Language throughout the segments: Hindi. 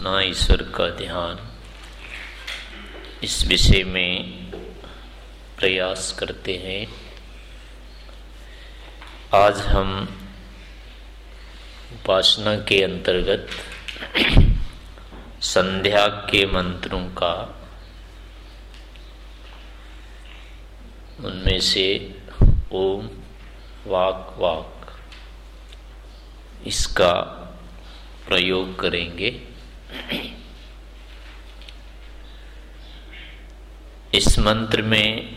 उपासना ईश्वर का ध्यान। इस विषय में प्रयास करते हैं। आज हम उपासना के अंतर्गत संध्या के मंत्रों का उनमें से ओम, वाक वाक इसका प्रयोग करेंगे। इस मंत्र में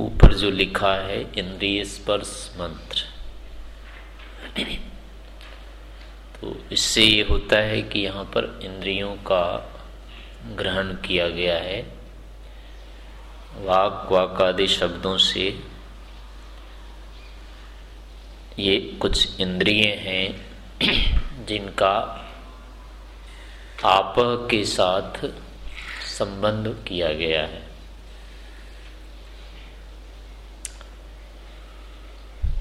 ऊपर जो लिखा है, इंद्रिय स्पर्श मंत्र। तो इससे ये होता है कि यहाँ पर इंद्रियों का ग्रहण किया गया है। वाक वाक आदि शब्दों से ये कुछ इंद्रिय हैं जिनका आप के साथ संबंध किया गया है।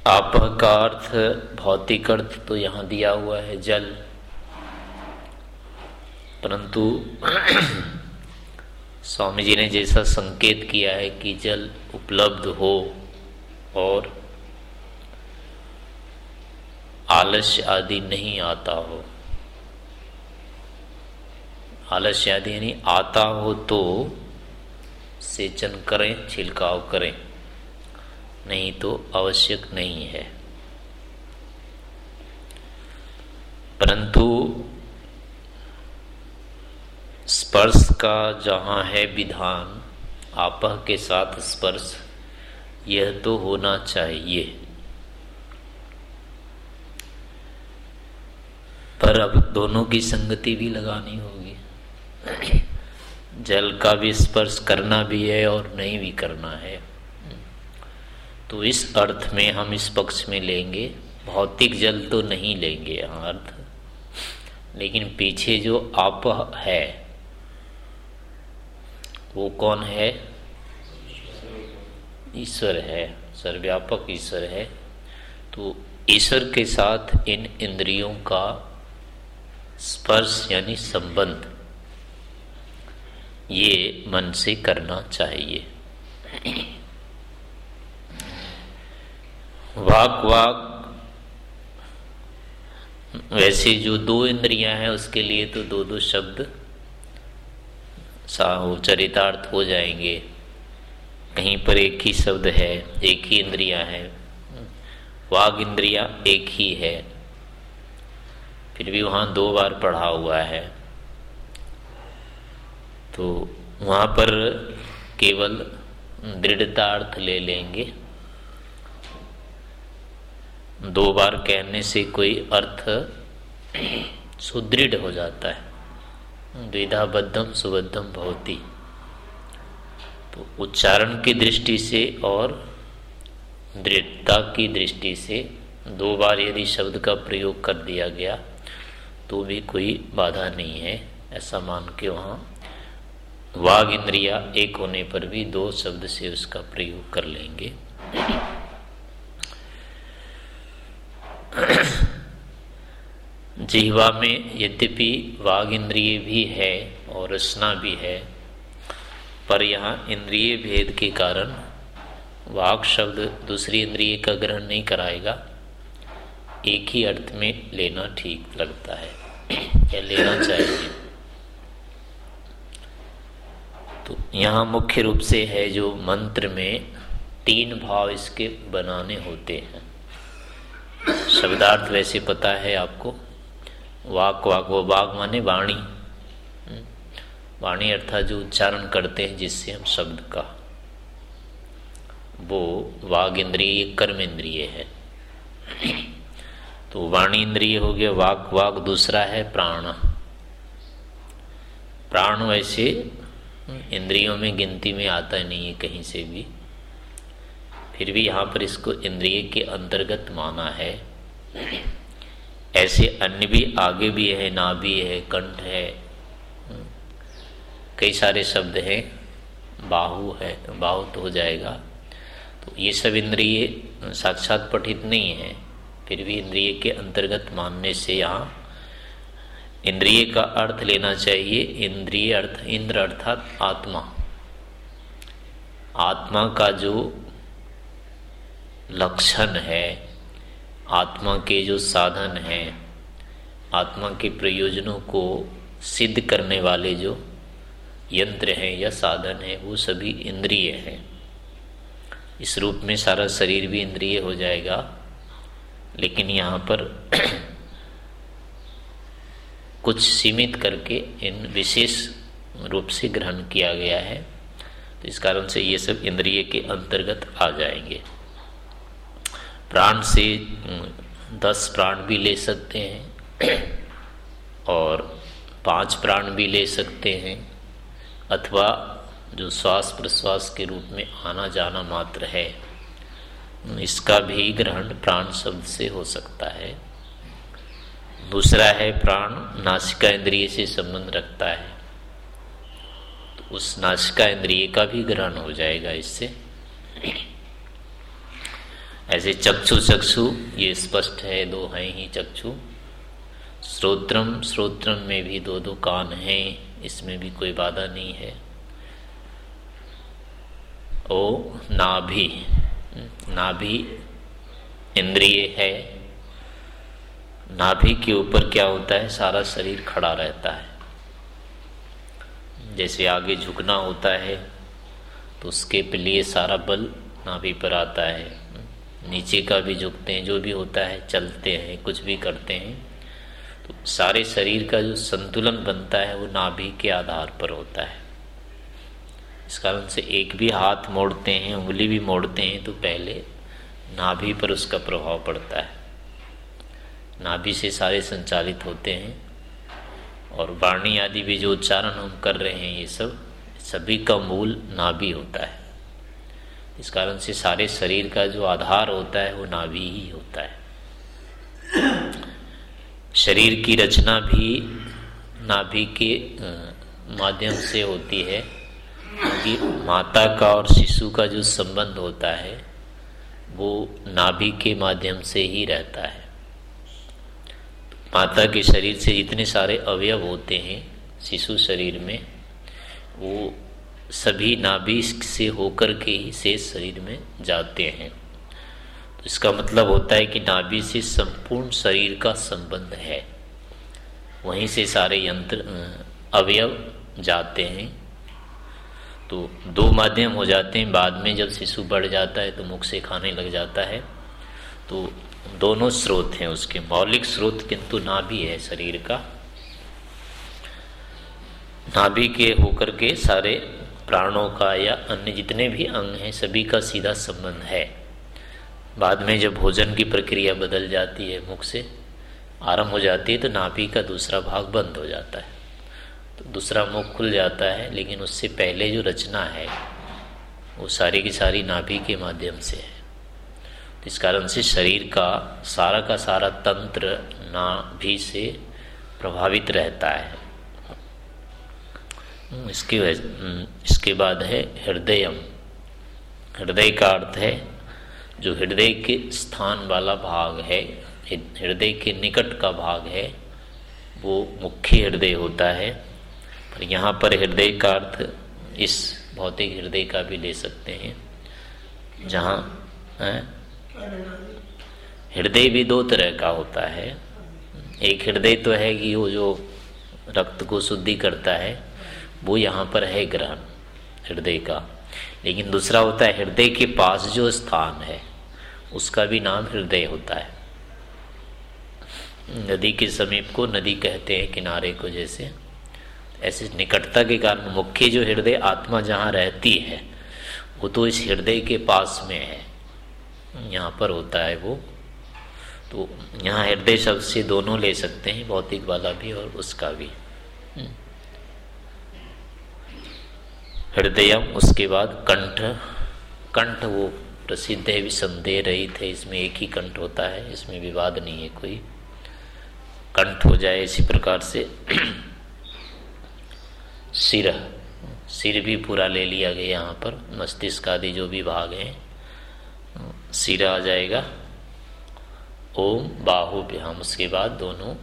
आप का अर्थ भौतिक अर्थ तो यहाँ दिया हुआ है, जल। परंतु स्वामी जी ने जैसा संकेत किया है कि जल उपलब्ध हो और आलस्य आदि नहीं आता हो। आलस्य आदि यानी आता हो तो सेचन करें छिलकाव करें। नहीं तो आवश्यक नहीं है। परंतु स्पर्श का जहाँ है विधान, आपह के साथ स्पर्श, यह तो होना चाहिए। पर अब दोनों की संगति भी लगानी होगी। जल का भी स्पर्श करना भी है और नहीं भी करना है। तो इस अर्थ में हम इस पक्ष में लेंगे, भौतिक जल तो नहीं लेंगे यहाँ अर्थ। लेकिन पीछे जो आप है, वो कौन है? ईश्वर है, सर्वव्यापक ईश्वर है। तो ईश्वर के साथ इन इंद्रियों का स्पर्श यानी संबंध ये मन से करना चाहिए। वाक वाक। वैसे जो दो इंद्रियाँ हैं, उसके लिए तो दो दो शब्द चरितार्थ हो जाएँगे। कहीं पर एक ही शब्द है, एक ही इंद्रिया है। वाग इंद्रिया एक ही है। फिर भी वहाँ दो बार पढ़ा हुआ है। तो वहाँ पर केवल दृढ़तार्थ ले लेंगे। दो बार कहने से कोई अर्थ सुदृढ़ हो जाता है। द्विधाबद्धम सुबद्धम भवती। तो उच्चारण की दृष्टि से और दृढ़ता की दृष्टि से दो बार यदि शब्द का प्रयोग कर दिया गया तो भी कोई बाधा नहीं है, ऐसा मान के वहाँ वाग इंद्रिया एक होने पर भी दो शब्द से उसका प्रयोग कर लेंगे। जिहवा में यद्यपि वाग इंद्रिय भी है और रचना भी है, पर यहाँ इंद्रिय भेद के कारण वाक शब्द दूसरी इंद्रिय का ग्रहण नहीं कराएगा। एक ही अर्थ में लेना ठीक लगता है। या लेना चाहिए। तो यहाँ मुख्य रूप से है जो मंत्र में तीन भाव इसके बनाने होते हैं। शब्दार्थ वैसे पता है आपको। वाक वाक वो वाक माने वाणी। हम्म, वाणी अर्थात जो उच्चारण करते हैं जिससे हम शब्द का। वो वाग इंद्रिय कर्म इंद्रिय है। तो वाणी इंद्रिय हो गया वाक वाक दूसरा है प्राण। प्राण वैसे इंद्रियों में गिनती में आता नहीं है कहीं से भी। फिर भी यहाँ पर इसको इंद्रिय के अंतर्गत माना है। ऐसे अन्य भी, आगे भी है, ना भी है, कंठ है। कई सारे शब्द हैं। बाहु है, बाहु तो हो जाएगा। तो ये सब इंद्रिय साक्षात पठित नहीं है। फिर भी इंद्रिय के अंतर्गत मानने से यहाँ इंद्रिय का अर्थ लेना चाहिए, इंद्रिय अर्थ, इंद्र अर्थात आत्मा। आत्मा का जो लक्षण है, आत्मा के जो साधन हैं, आत्मा के प्रयोजनों को सिद्ध करने वाले जो यंत्र हैं या साधन हैं, वो सभी इंद्रिय हैं। इस रूप में सारा शरीर भी इंद्रिय हो जाएगा, लेकिन यहाँ पर कुछ सीमित करके इन विशेष रूप से ग्रहण किया गया है। तो इस कारण से ये सब इंद्रिय के अंतर्गत आ जाएँगे। प्राण से दस प्राण भी ले सकते हैं और पाँच प्राण भी ले सकते हैं, अथवा जो श्वास प्रश्वास के रूप में आना जाना मात्र है, इसका भी ग्रहण प्राण शब्द से हो सकता है। दूसरा है प्राण नासिका इंद्रिय से संबंध रखता है। तो उस नासिका इंद्रिय का भी ग्रहण हो जाएगा इससे। ऐसे चक्षु चक्षु, ये स्पष्ट है, दो हैं ही चक्षु। श्रोत्रम श्रोत्रम में भी दो दो कान हैं, इसमें भी कोई बाधा नहीं है। ओ, नाभि। नाभि इंद्रिय है नाभि के ऊपर क्या होता है? सारा शरीर खड़ा रहता है। जैसे आगे झुकना होता है तो उसके लिए सारा बल नाभि पर आता है। नीचे का भी झुकते हैं, जो भी होता है, चलते हैं, कुछ भी करते हैं तो सारे शरीर का जो संतुलन बनता है, वो नाभि के आधार पर होता है। इस कारण से एक भी हाथ मोड़ते हैं, उंगली भी मोड़ते हैं तो पहले नाभि पर उसका प्रभाव पड़ता है। नाभि से सारे संचालित होते हैं और वाणी आदि भी जो उच्चारण हम कर रहे हैं, ये सब, सभी का मूल नाभि होता है। इस कारण से सारे शरीर का जो आधार होता है, वो नाभि ही होता है। शरीर की रचना भी नाभि के माध्यम से होती है, क्योंकि माता का और शिशु का जो संबंध होता है, वो नाभि के माध्यम से ही रहता है। माता के शरीर से जितने सारे अवयव होते हैं, शिशु शरीर में, वो सभी नाभि से होकर के ही शेष शरीर में जाते हैं। तो इसका मतलब होता है कि नाभि से संपूर्ण शरीर का संबंध है। वहीं से सारे यंत्र अवयव जाते हैं। तो दो माध्यम हो जाते हैं। बाद में जब शिशु बढ़ जाता है तो मुख से खाने लग जाता है। तो दोनों स्रोत हैं उसके, मौलिक स्रोत किंतु नाभि है शरीर का। नाभि के होकर के सारे प्राणों का या अन्य जितने भी अंग हैं, सभी का सीधा संबंध है। बाद में जब भोजन की प्रक्रिया बदल जाती है मुख से, आरंभ हो जाती है तो नाभि का दूसरा भाग बंद हो जाता है। तो दूसरा मुख खुल जाता है, लेकिन उससे पहले जो रचना है, वो सारी की सारी नाभि के माध्यम से है। इस कारण से शरीर का, सारा का सारा तंत्र नाभि से प्रभावित रहता है। इसके इसके बाद है हृदयम। हृदय का अर्थ है, जो हृदय के स्थान वाला भाग है, हृदय के निकट का भाग है, वो मुख्य हृदय होता है। पर यहाँ पर हृदय का अर्थ इस भौतिक हृदय का भी ले सकते हैं, जहाँ हृदय भी दो तरह का होता है। एक हृदय तो है कि वो जो रक्त को शुद्धि करता है, वो यहाँ पर है ग्रहण, हृदय का। लेकिन दूसरा होता है, हृदय के पास जो स्थान है, उसका भी नाम हृदय होता है। नदी के समीप को नदी कहते हैं, किनारे को जैसे। ऐसे निकटता के कारण मुख्य जो हृदय आत्मा जहाँ रहती है, वो तो इस हृदय के पास में है। यहाँ पर होता है वो। तो यहाँ हृदय शब्द से दोनों ले सकते हैं, भौतिक वाला भी और उसका भी। हम्म। हृदयम, उसके बाद कंठ। कंठ वो प्रसिद्ध है संदेह रहित है, इसमें एक ही कंठ होता है, इसमें विवाद नहीं है कोई। कंठ हो जाए इसी प्रकार से। सिर। सिर भी पूरा ले लिया गया यहाँ पर, मस्तिष्क आदि जो भी भाग हैं। सिर आ जाएगा। ओम बाहु हम उसके बाद दोनों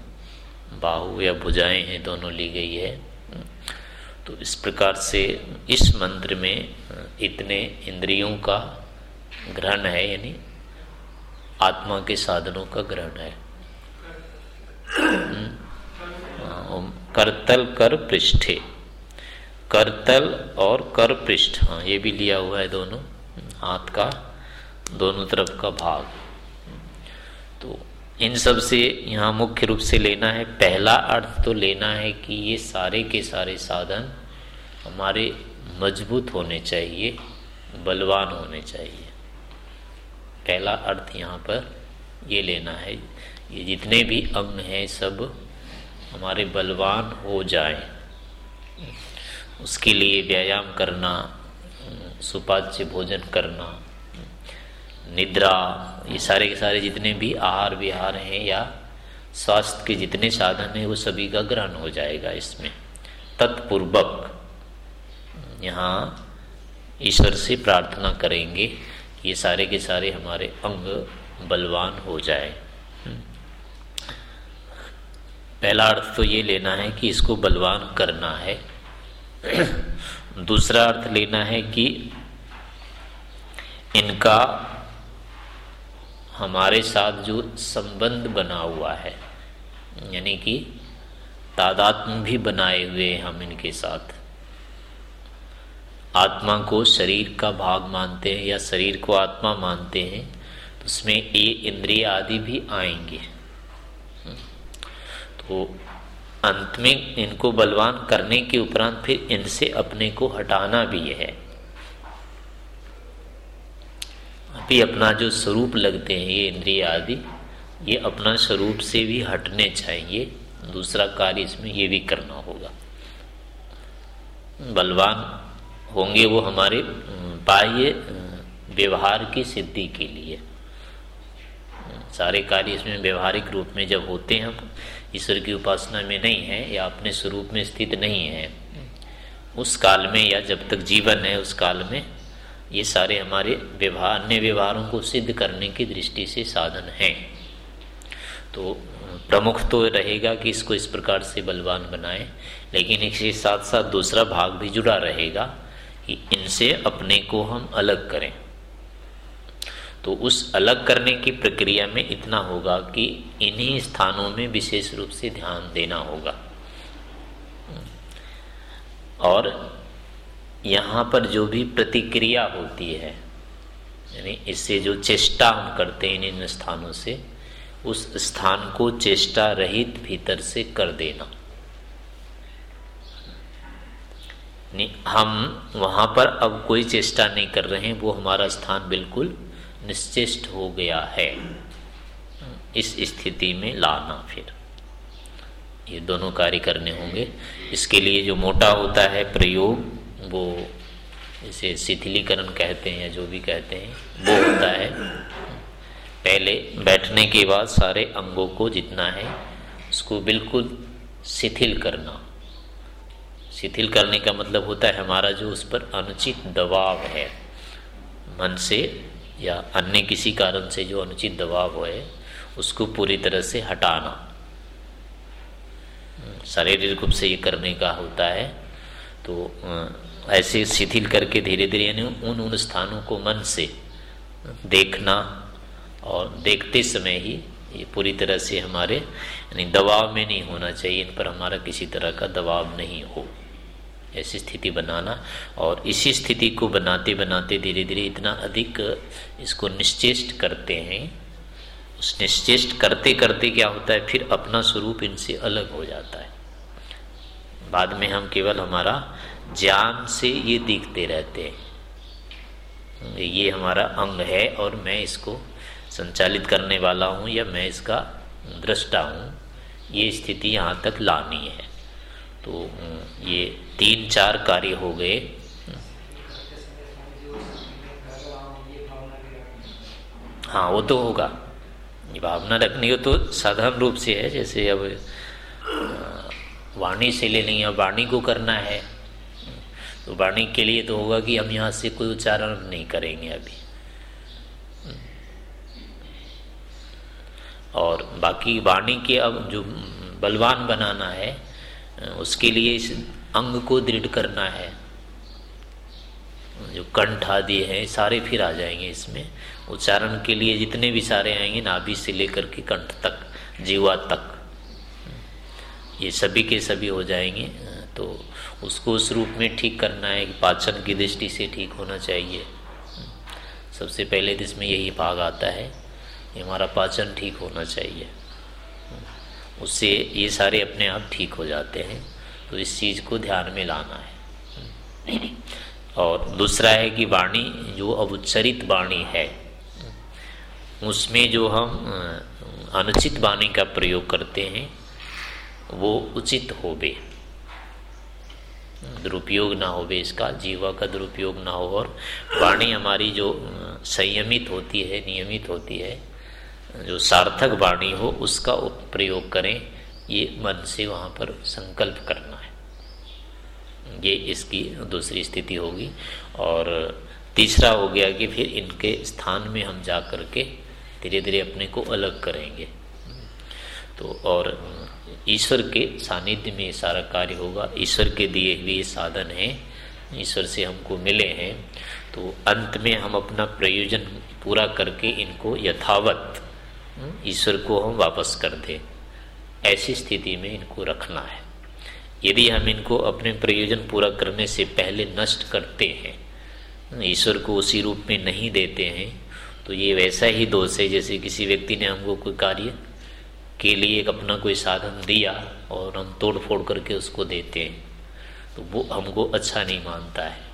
बाहु या भुजाएँ हैं, दोनों ली गई है। तो इस प्रकार से इस मंत्र में इतने इंद्रियों का ग्रहण है, यानी आत्मा के साधनों का ग्रहण है। करतल कर पृष्ठे। करतल और कर पृष्ठ हाँ ये भी लिया हुआ है दोनों, हाथ का। दोनों तरफ़ का भाग। तो इन सबसे यहाँ मुख्य रूप से लेना है। पहला अर्थ तो लेना है कि ये सारे के सारे साधन हमारे मज़बूत होने चाहिए, बलवान होने चाहिए। पहला अर्थ यहाँ पर ये लेना है, ये जितने भी अंग हैं सब हमारे बलवान हो जाएँ। उसके लिए व्यायाम करना, सुपाच्य भोजन करना निद्रा, ये सारे के सारे जितने भी आहार विहार हैं या स्वास्थ्य के जितने साधन हैं, वो सभी का ग्रहण हो जाएगा इसमें। तत्पूर्वक यहाँ ईश्वर से प्रार्थना करेंगे ये सारे के सारे हमारे अंग बलवान हो जाए। पहला अर्थ तो ये लेना है कि इसको बलवान करना है। दूसरा अर्थ लेना है कि इनका हमारे साथ जो संबंध बना हुआ है, यानी कि तादात्म भी बनाए हुए हैं हम इनके साथ। आत्मा को शरीर का भाग मानते हैं या शरीर को आत्मा मानते हैं तो उसमें ये इंद्रिय आदि भी आएँगे। तो अंत में इनको बलवान करने के उपरांत फिर इनसे अपने को हटाना भी है। अभी अपना जो स्वरूप लगते हैं, ये इंद्रिय आदि, ये अपना स्वरूप से भी हटने चाहिए। दूसरा कार्य इसमें ये भी करना होगा। बलवान होंगे वो हमारे बाह्य व्यवहार की सिद्धि के लिए। सारे कार्य इसमें व्यवहारिक रूप में जब होते हैं, हम ईश्वर की उपासना में नहीं है या अपने स्वरूप में स्थित नहीं है, उस काल में या जब तक जीवन है उस काल में ये सारे हमारे व्यवहार, अन्य व्यवहारों को सिद्ध करने की दृष्टि से साधन हैं। तो प्रमुख तो रहेगा कि इसको इस प्रकार से बलवान बनाए, लेकिन इसके साथ साथ दूसरा भाग भी जुड़ा रहेगा कि इनसे अपने को हम अलग करें। तो उस अलग करने की प्रक्रिया में इतना होगा कि इन्हीं स्थानों में विशेष रूप से ध्यान देना होगा। और यहाँ पर जो भी प्रतिक्रिया होती है, यानी इससे जो चेष्टा हम करते हैं इन स्थानों से, उस स्थान को चेष्टा रहित भीतर से कर देना। हम वहाँ पर अब कोई चेष्टा नहीं कर रहे हैं, वो हमारा स्थान बिल्कुल निश्चेष्ट हो गया है। इस स्थिति में लाना फिर। ये दोनों कार्य करने होंगे। इसके लिए जो मोटा होता है प्रयोग वो इसे शिथिलीकरण कहते हैं या जो भी कहते हैं, वो होता है। पहले बैठने के बाद सारे अंगों को जितना है, उसको बिल्कुल शिथिल करना। शिथिल करने का मतलब होता है हमारा जो उस पर अनुचित दबाव है। मन से या अन्य किसी कारण से जो अनुचित दबाव है, उसको पूरी तरह से हटाना। शारीरिक रूप से ये करने का होता है। तो ऐसे शिथिल करके धीरे धीरे, यानी उन उन स्थानों को मन से देखना और देखते समय ही ये पूरी तरह से हमारे, यानी दबाव में नहीं होना चाहिए, इन पर हमारा किसी तरह का दबाव नहीं हो। ऐसी स्थिति बनाना और इसी स्थिति को बनाते बनाते धीरे धीरे इतना अधिक इसको निश्चेष्ट करते हैं। उस निश्चेष्ट करते करते क्या होता है? फिर अपना स्वरूप इनसे अलग हो जाता है। बाद में हम केवल हमारा ज्ञान से ये दिखते रहते हैं। ये हमारा अंग है और मैं इसको संचालित करने वाला हूँ या मैं इसका दृष्टा हूँ। ये स्थिति यहाँ तक लानी है। तो ये तीन चार कार्य हो गए। हाँ वो तो होगा। भावना रखनी हो तो साधारण रूप से है, जैसे अब वाणी से ले अब वाणी को करना है। तो वाणी के लिए तो होगा कि हम यहाँ से कोई उच्चारण नहीं करेंगे अभी। और बाकी वाणी के अब जो बलवान बनाना है, उसके लिए इस अंग को दृढ़ करना है। जो कंठ आदि है, सारे फिर आ जाएँगे इसमें। उच्चारण के लिए जितने भी सारे आएँगे, नाभि से लेकर के कंठ तक, जीवा तक, ये सभी के सभी हो जाएँगे। तो उसको उस रूप में ठीक करना है कि पाचन की दृष्टि से ठीक होना चाहिए। सबसे पहले तो इसमें यही भाग आता है कि हमारा पाचन ठीक होना चाहिए। उससे ये सारे अपने आप ठीक हो जाते हैं तो इस चीज़ को ध्यान में लाना है। और दूसरा है कि वाणी, जो अवचरित वाणी है, उसमें जो हम, अनुचित वाणी का प्रयोग करते हैं, वो उचित हो होवे। दुरुपयोग ना होवे, इसका जीवा का दुरुपयोग ना हो। और वाणी हमारी जो संयमित होती है, नियमित होती है, जो सार्थक वाणी हो, उसका प्रयोग करें। ये मन से वहाँ पर संकल्प करना है। ये इसकी दूसरी स्थिति होगी। और तीसरा हो गया कि फिर इनके स्थान में हम जा कर के धीरे धीरे अपने को अलग करेंगे। तो और ईश्वर के सानिध्य में सारा कार्य होगा। ईश्वर के दिए हुए साधन हैं, ईश्वर से हमको मिले हैं। तो अंत में हम अपना प्रयोजन पूरा करके इनको यथावत ईश्वर को हम वापस कर दें। ऐसी स्थिति में इनको रखना है। यदि हम इनको अपने प्रयोजन पूरा करने से पहले नष्ट करते हैं ईश्वर को उसी रूप में नहीं देते हैं तो ये वैसा ही दोष है जैसे किसी व्यक्ति ने हमको कोई कार्य के लिए एक अपना कोई साधन दिया और हम तोड़ फोड़ करके उसको देते हैं तो वो हमको अच्छा नहीं मानता है।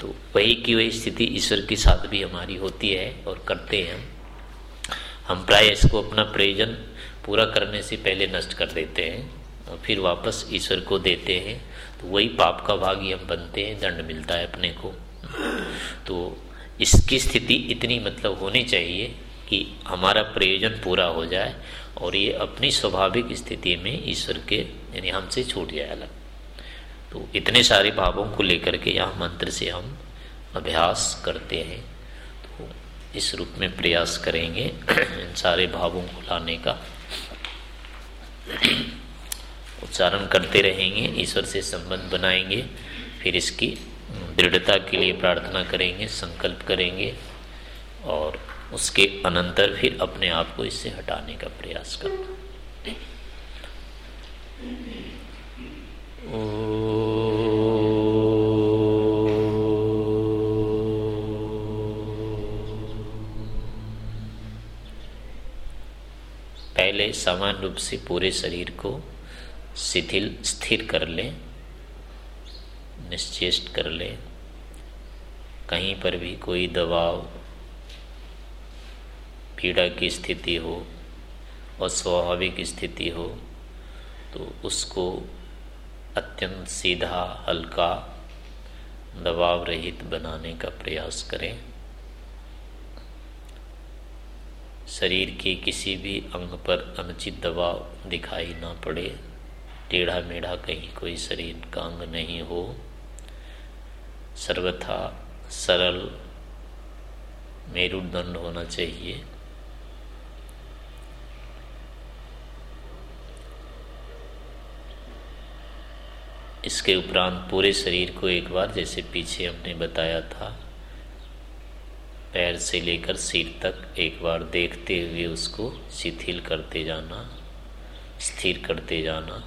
तो वही की वही स्थिति ईश्वर के साथ भी हमारी होती है और करते हैं हम। हम प्राय इसको अपना प्रयोजन पूरा करने से पहले नष्ट कर देते हैं और फिर वापस ईश्वर को देते हैं। तो वही पाप का भाग हम बनते हैं, दंड मिलता है अपने को। तो इसकी स्थिति इतनी मतलब होनी चाहिए कि हमारा प्रयोजन पूरा हो जाए और ये अपनी स्वाभाविक स्थिति में ईश्वर के, यानी हमसे छूट जाए अलग। तो इतने सारे भावों को लेकर के यहाँ मंत्र से हम अभ्यास करते हैं। तो इस रूप में प्रयास करेंगे इन सारे भावों को लाने का। उच्चारण करते रहेंगे, ईश्वर से संबंध बनाएँगे, फिर इसकी दृढ़ता के लिए प्रार्थना करेंगे, संकल्प करेंगे और उसके अनंतर फिर अपने आप को इससे हटाने का प्रयास करना। पहले सामान्य रूप से पूरे शरीर को शिथिल, स्थिर कर लें, निश्चेष्ट कर लें। कहीं पर भी कोई दबाव पीड़ा की स्थिति हो अस्वाभाविक स्थिति हो तो उसको अत्यंत सीधा, हल्का दबाव रहित बनाने का प्रयास करें। शरीर के किसी भी अंग पर अनुचित दबाव दिखाई ना पड़े टेढ़ा मेढ़ा कहीं कोई शरीर का अंग नहीं हो। सर्वथा सरल मेरुदंड होना चाहिए। इसके उपरांत पूरे शरीर को एक बार जैसे पीछे हमने बताया था, पैर से लेकर सिर तक एक बार देखते हुए उसको शिथिल करते जाना, स्थिर करते जाना।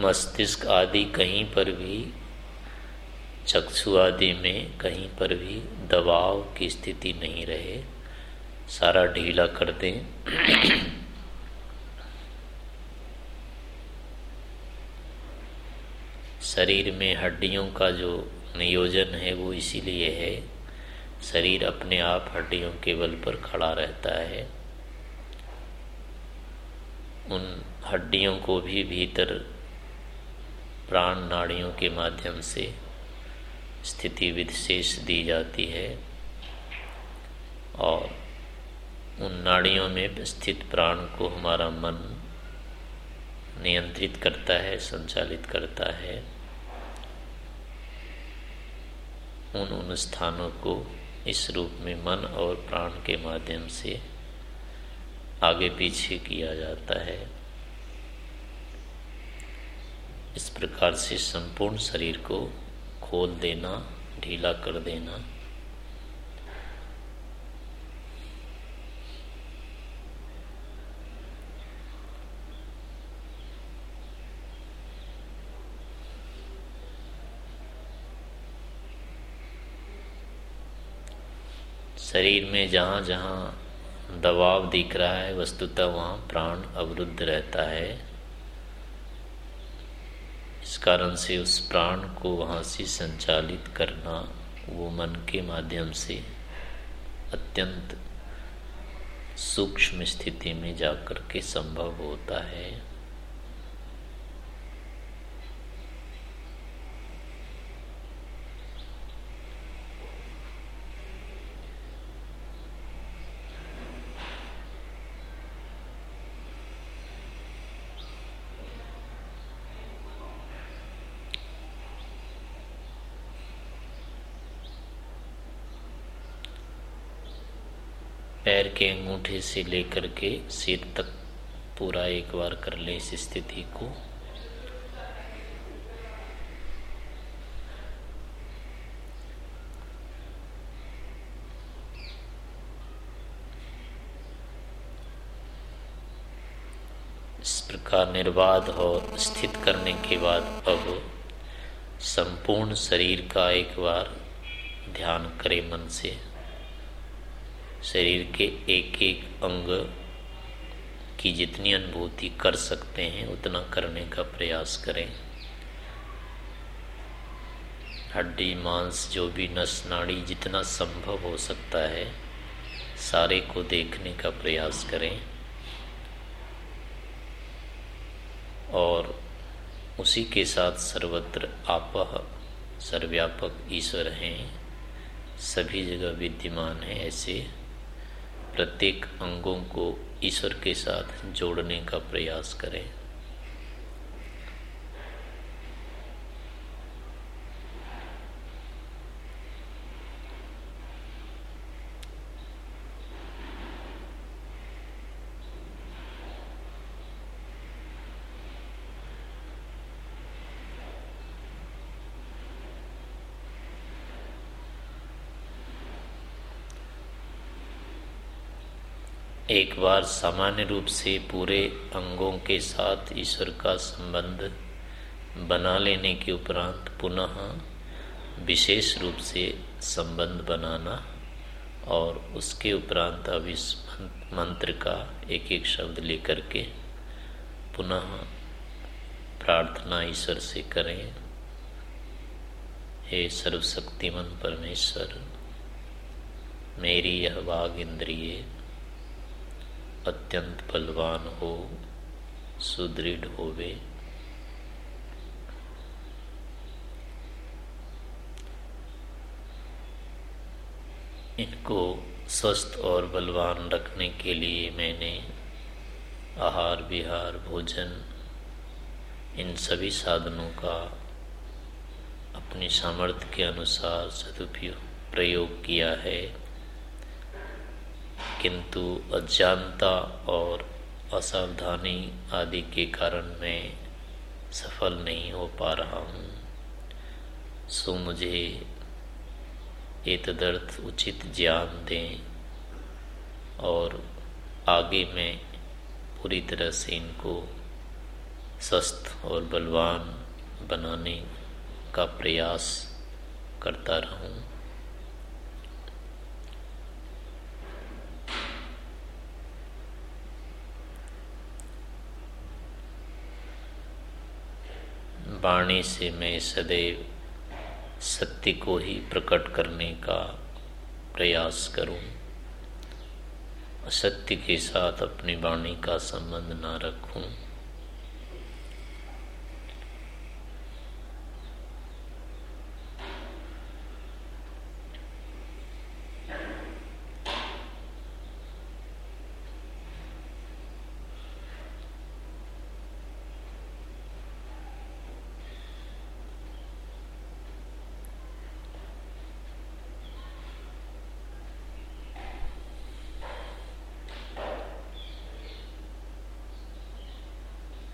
मस्तिष्क आदि कहीं पर भी, चक्षु आदि में कहीं पर भी दबाव की स्थिति नहीं रहे। सारा ढीला कर दें। शरीर में हड्डियों का जो नियोजन है, वो इसीलिए है, शरीर अपने आप हड्डियों के बल पर खड़ा रहता है। उन हड्डियों को भी भीतर प्राण नाड़ियों के माध्यम से स्थिति विशेष दी जाती है और उन नाड़ियों में स्थित प्राण को हमारा मन नियंत्रित करता है, संचालित करता है। उन उन स्थानों को इस रूप में मन और प्राण के माध्यम से आगे पीछे किया जाता है। इस प्रकार से संपूर्ण शरीर को खोल देना, ढीला कर देना। शरीर में जहाँ जहाँ दबाव दिख रहा है, वस्तुतः वहाँ प्राण अवरुद्ध रहता है। इस कारण से उस प्राण को वहाँ से संचालित करना वो मन के माध्यम से अत्यंत सूक्ष्म स्थिति में जाकर के संभव होता है पैर के अंगूठे से लेकर के सिर तक पूरा एक बार कर ले इस स्थिति को। इस प्रकार निर्बाध और स्थित करने के बाद अब संपूर्ण शरीर का एक बार ध्यान करें मन से। शरीर के एक एक अंग की जितनी अनुभूति कर सकते हैं, उतना करने का प्रयास करें। हड्डी, मांस, जो भी नस, नाड़ी, जितना संभव हो सकता है, सारे को देखने का प्रयास करें। और उसी के साथ सर्वत्र आप सर्वव्यापक ईश्वर हैं, सभी जगह विद्यमान हैं, ऐसे प्रत्येक अंगों को ईश्वर के साथ जोड़ने का प्रयास करें। बार सामान्य रूप से पूरे अंगों के साथ ईश्वर का संबंध बना लेने के उपरांत पुनः विशेष रूप से संबंध बनाना और उसके उपरांत अब इस मंत्र का एक एक शब्द लेकर के पुनः प्रार्थना ईश्वर से करें। हे सर्वशक्तिमन परमेश्वर, मेरी यह वाग इंद्रिय अत्यंत बलवान हो, सुदृढ़ होवे। इनको स्वस्थ और बलवान रखने के लिए मैंने आहार, विहार, भोजन, इन सभी साधनों का अपनी सामर्थ्य के अनुसार सदुपयोग प्रयोग किया है। किंतु अज्ञानता और असावधानी आदि के कारण मैं सफल नहीं हो पा रहा हूँ। सो मुझे तदर्थ उचित ज्ञान दें और आगे मैं पूरी तरह से इनको स्वस्थ और बलवान बनाने का प्रयास करता रहूँ। वाणी से मैं सदैव सत्य को ही प्रकट करने का प्रयास करूँ। सत्य के साथ अपनी वाणी का संबंध ना रखूँ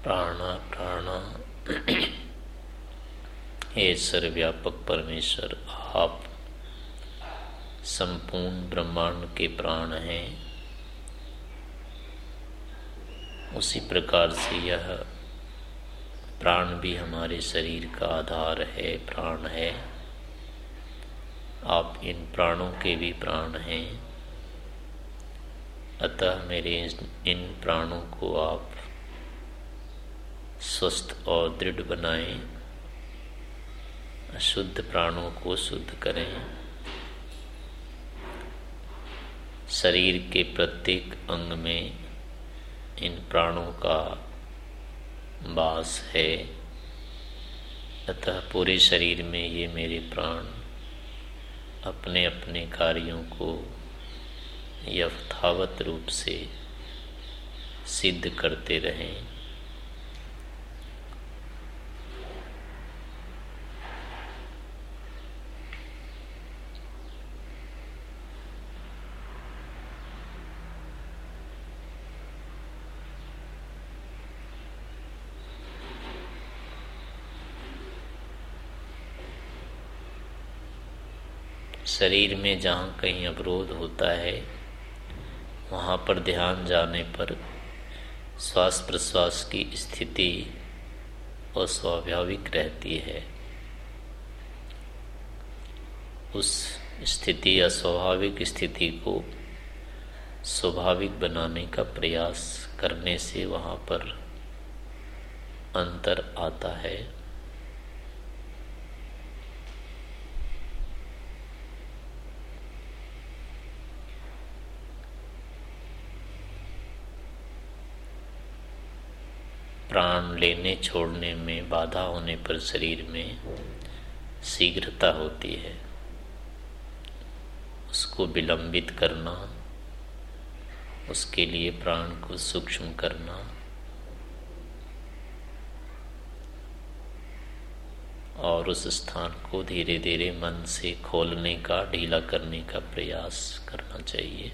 प्राणा प्राणा सर्वव्यापक परमेश्वर, आप संपूर्ण ब्रह्मांड के प्राण हैं। उसी प्रकार से यह प्राण भी हमारे शरीर का आधार है, प्राण है। आप इन प्राणों के भी प्राण हैं। अतः मेरे इन प्राणों को आप स्वस्थ और दृढ़ बनाएँ। अशुद्ध प्राणों को शुद्ध करें। शरीर के प्रत्येक अंग में इन प्राणों का वास है। अतः पूरे शरीर में ये मेरे प्राण अपने अपने कार्यों को यथावत रूप से सिद्ध करते रहें शरीर में जहाँ कहीं अवरोध होता है, वहाँ पर ध्यान जाने पर श्वास प्रश्वास की स्थिति अस्वाभाविक रहती है। उस स्थिति, अस्वाभाविक स्थिति को स्वाभाविक बनाने का प्रयास करने से वहाँ पर अंतर आता है प्राण लेने छोड़ने में, बाधा होने पर शरीर में शीघ्रता होती है। उसको विलंबित करना, उसके लिए प्राण को सूक्ष्म करना, और उस स्थान को धीरे धीरे मन से खोलने का, ढीला करने का प्रयास करना चाहिए।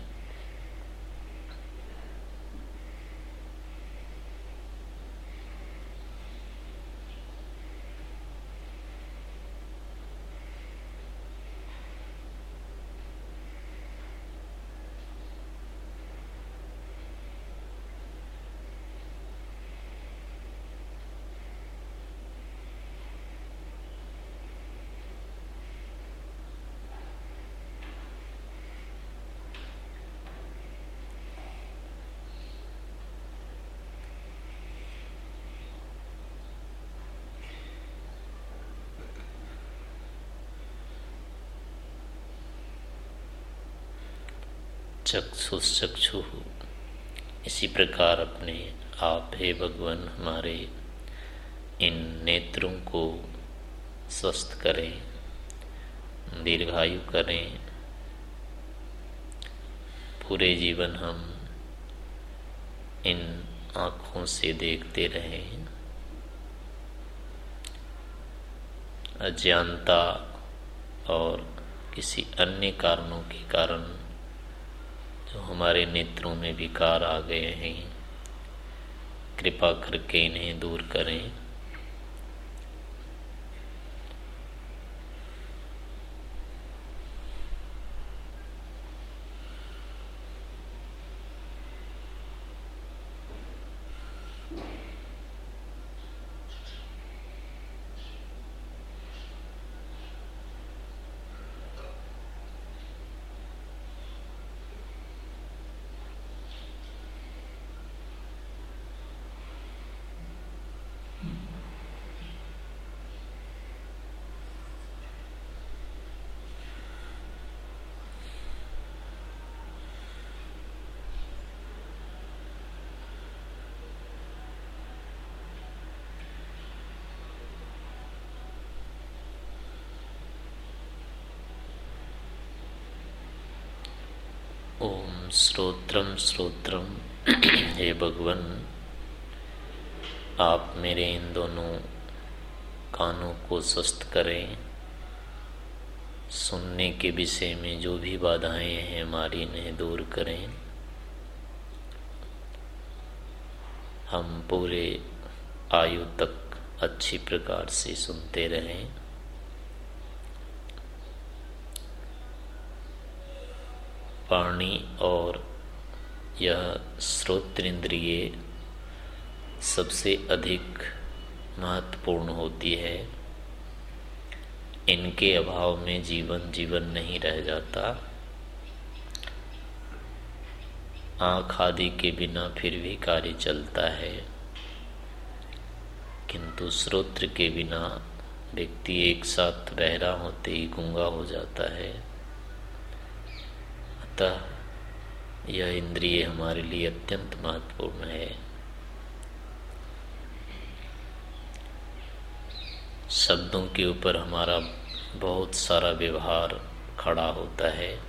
चक्षुषचक्षु इसी प्रकार अपने आप हे भगवान, हमारे इन नेत्रों को स्वस्थ करें, दीर्घायु करें। पूरे जीवन हम इन आँखों से देखते रहें। अज्ञानता और किसी अन्य कारणों के कारण जो हमारे नेत्रों में विकार आ गए हैं। कृपा करके इन्हें दूर करें ओम श्रोत्रम श्रोत्रम हे भगवान, आप मेरे इन दोनों कानों को स्वस्थ करें। सुनने के विषय में जो भी बाधाएँ हैं, हमारी इन्हें दूर करें। हम पूरे आयु तक अच्छी प्रकार से सुनते रहें। वाणी और यह श्रोत्रेंद्रिय सबसे अधिक महत्वपूर्ण होती है। इनके अभाव में जीवन जीवन नहीं रह जाता। आँख आदि के बिना फिर भी कार्य चलता है। किंतु श्रोत्र के बिना व्यक्ति एक साथ बहरा होते ही गूँगा हो जाता है। अतः यह इंद्रिय हमारे लिए अत्यंत महत्वपूर्ण है। शब्दों के ऊपर हमारा बहुत सारा व्यवहार खड़ा होता है,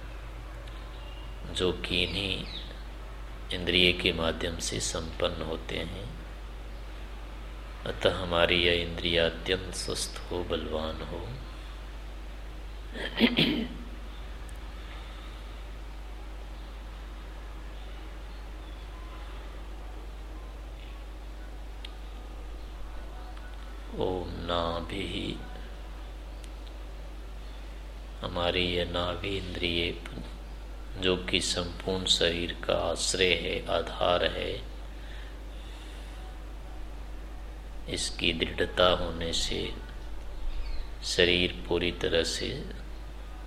जो कि इन्हीं इंद्रिय के माध्यम से संपन्न होते हैं। अतः हमारी यह इंद्रिया अत्यंत स्वस्थ हो, बलवान हो ओम नाभि हमारी यह नाभि इंद्रिय जो कि संपूर्ण शरीर का आश्रय है, आधार है। इसकी दृढ़ता होने से शरीर पूरी तरह से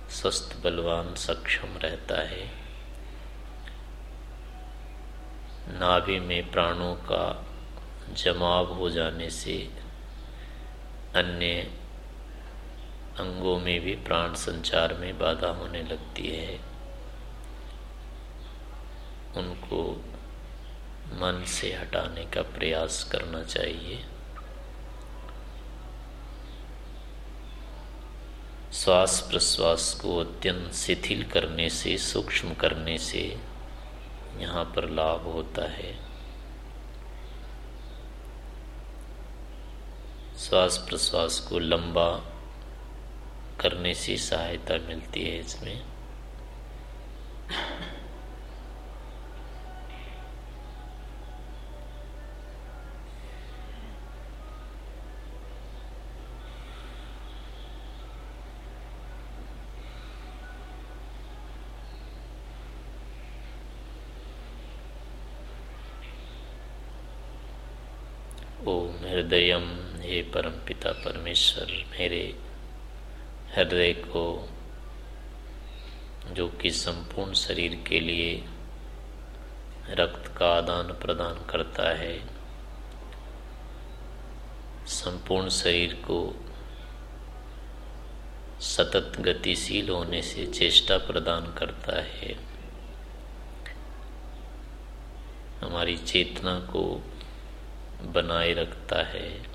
स्वस्थ, बलवान, सक्षम रहता है। नाभि में प्राणों का जमाव हो जाने से अन्य अंगों में भी प्राण संचार में बाधा होने लगती है। उनको मन से हटाने का प्रयास करना चाहिए। श्वास प्रश्वास को अत्यंत शिथिल करने से, सूक्ष्म करने से यहाँ पर लाभ होता है। श्वास प्रश्वास को लंबा करने से सहायता मिलती है इसमें। ओम हृदय हे परम पिता परमेश्वर मेरे हृदय को, जो कि संपूर्ण शरीर के लिए रक्त का आदान प्रदान करता है, संपूर्ण शरीर को सतत गतिशील होने से चेष्टा प्रदान करता है। हमारी चेतना को बनाए रखता है।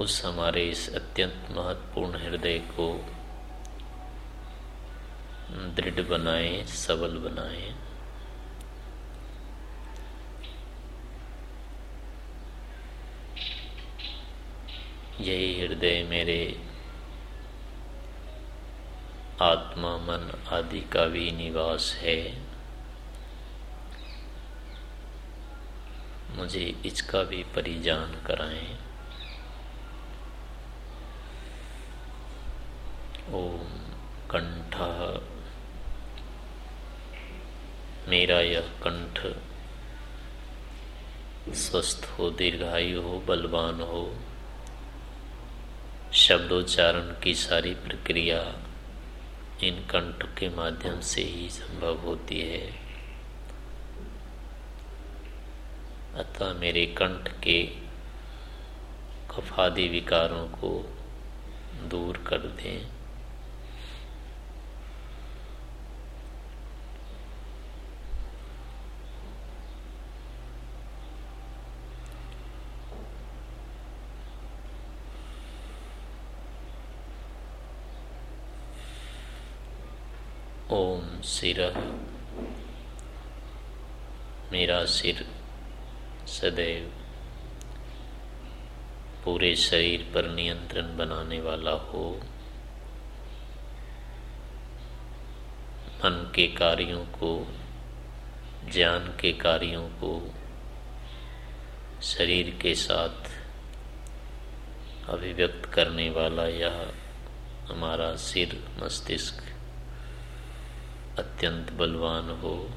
उस हमारे इस अत्यंत महत्वपूर्ण हृदय को दृढ़ बनाए, सबल बनाए। यही हृदय मेरे आत्मा, मन आदि का भी निवास है। मुझे इसका भी परिजान कराएँ ओम कंठ। मेरा यह कंठ स्वस्थ हो, दीर्घायु हो, बलवान हो। शब्दोच्चारण की सारी प्रक्रिया इन कंठ के माध्यम से ही संभव होती है। अतः मेरे कंठ के कफादी विकारों को दूर कर दें ओम सिर, मेरा सिर सदैव पूरे शरीर पर नियंत्रण बनाने वाला हो। मन के कार्यों को, ज्ञान के कार्यों को, शरीर के साथ अभिव्यक्त करने वाला यह हमारा सिर मस्तिष्क अत्यंत बलवान हो।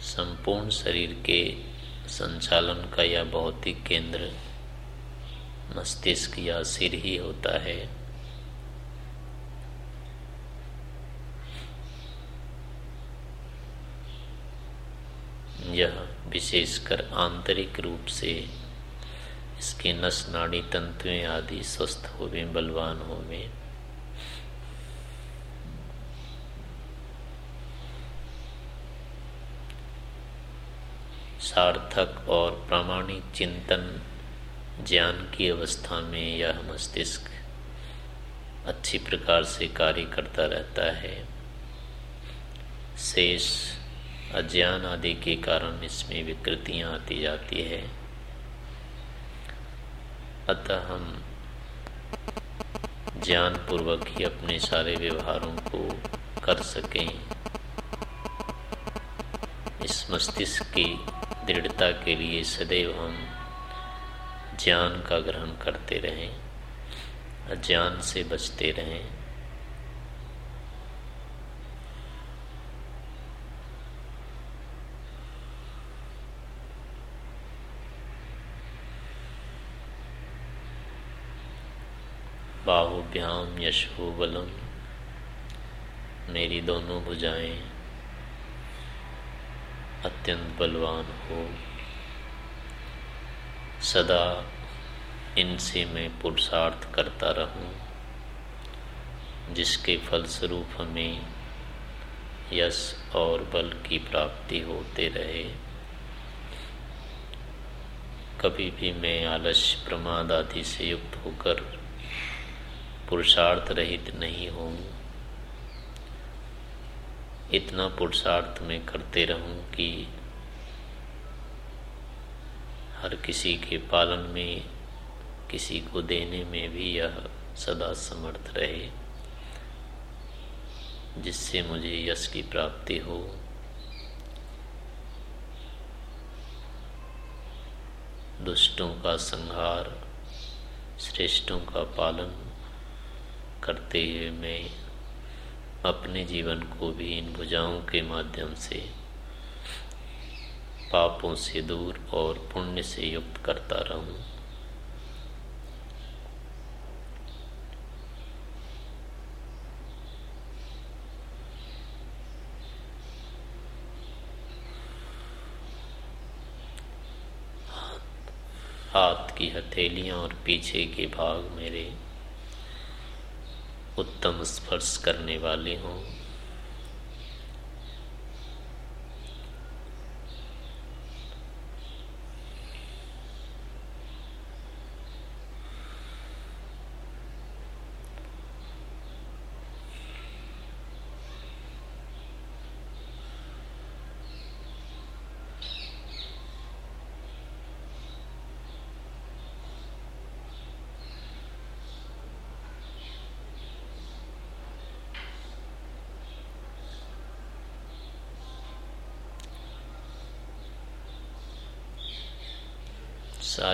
संपूर्ण शरीर के संचालन का यह भौतिक केंद्र मस्तिष्क या सिर ही होता है। यह विशेषकर आंतरिक रूप से इसके नस नाड़ी तंतुएँ आदि स्वस्थ होवे बलवान होवे सार्थक और प्रामाणिक चिंतन ज्ञान की अवस्था में यह मस्तिष्क अच्छी प्रकार से कार्य करता रहता है। शेष अज्ञान आदि के कारण इसमें विकृतियाँ आती जाती है। अतः हम ज्ञान पूर्वक ही अपने सारे व्यवहारों को कर सकें। इस मस्तिष्क की दृढ़ता के लिए सदैव हम ज्ञान का ग्रहण करते रहें, अज्ञान से बचते रहें। यशो बलम मेरी दोनों भुजाएँ अत्यंत बलवान हो। सदा इनसे मैं पुरुषार्थ करता रहूँ, जिसके फलस्वरूप हमें यश और बल की प्राप्ति होते रहे। कभी भी मैं आलस्य प्रमाद आदि से युक्त होकर पुरुषार्थ रहित नहीं हूँ इतना पुरुषार्थ में करते रहूँ कि हर किसी के पालन में, किसी को देने में भी यह सदा समर्थ रहे, जिससे मुझे यश की प्राप्ति हो। दुष्टों का संहार, श्रेष्ठों का पालन करते हुए मैं अपने जीवन को भी इन भुजाओं के माध्यम से पापों से दूर और पुण्य से युक्त करता रहूँ। हाथ की हथेलियाँ और पीछे के भाग मेरे उत्तम स्पर्श करने वाले हों।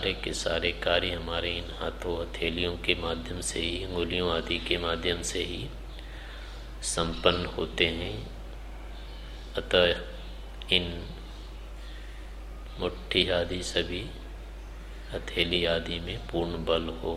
सारे के सारे कार्य हमारे इन हाथों हथेलियों के माध्यम से ही, उंगलियों आदि के माध्यम से ही संपन्न होते हैं। अतः इन मुट्ठी आदि सभी हथेली आदि में पूर्ण बल हो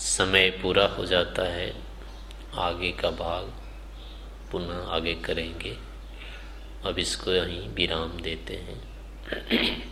समय पूरा हो जाता है, आगे का भाग पुनः आगे करेंगे। अब इसको यहीं विराम देते हैं।